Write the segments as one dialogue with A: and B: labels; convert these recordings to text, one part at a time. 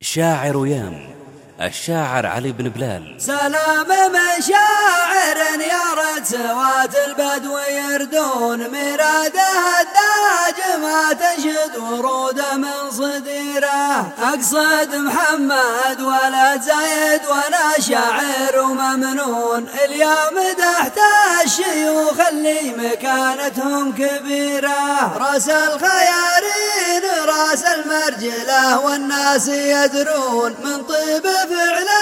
A: شاعر يام الشاعر علي بن بلال.
B: سلام من شاعر يرد سوات البدو يردون مراده الداج ما تشد ورود صديره أقصد محمد ولا زيد ولا شاعر وممنون. اليوم تحت الشيوخ اللي مكانتهم كبيرة. رأس الخيارين رأس المرجلة والناس يدرون. من طيب فعله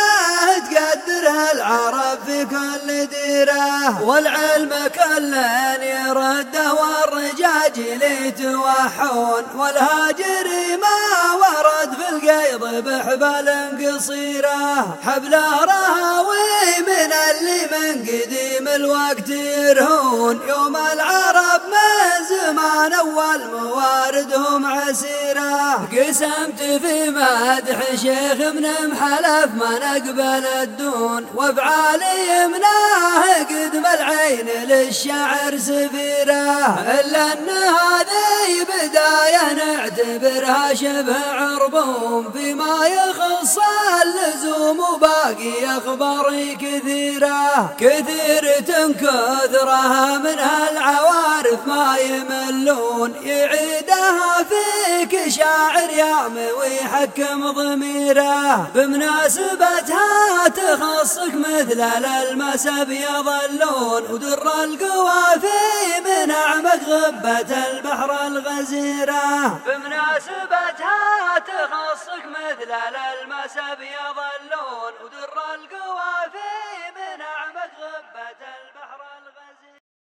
B: العرب في كل ديره والعلم كلن يرده والرجاج ليتوحون والهاجر ما ورد في القيض بحبال قصيره حبله رهوي الوقت يرهون يوم العرب من زمان أول مواردهم عسيرة. قسمت في مدح شيخ من محلى الف ما نقبل الدون وبعالي مناه قدم العين للشعر سفيرة. إلا أن هذه بداية نعتبرها شبه عربون فيما يخص اللزوم وباقي أخبار كثيرة كثير كثرها منها العوارف ما يملون. يعيدها فيك شاعر يامي ويحكم ضميره. بمناسبتها تخصك مثل المسب يظلون. ودر القوافي من أعمق غبة البحر الغزيرة. بمناسبتها تخصك مثل يظلون ودر القوافي من أعمق غبة